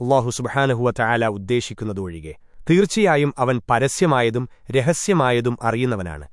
അള്ളാഹു സുബഹാനഹുവ ചായാല ഉദ്ദേശിക്കുന്നതൊഴികെ തീർച്ചയായും അവൻ പരസ്യമായതും രഹസ്യമായതും അറിയുന്നവനാണ്.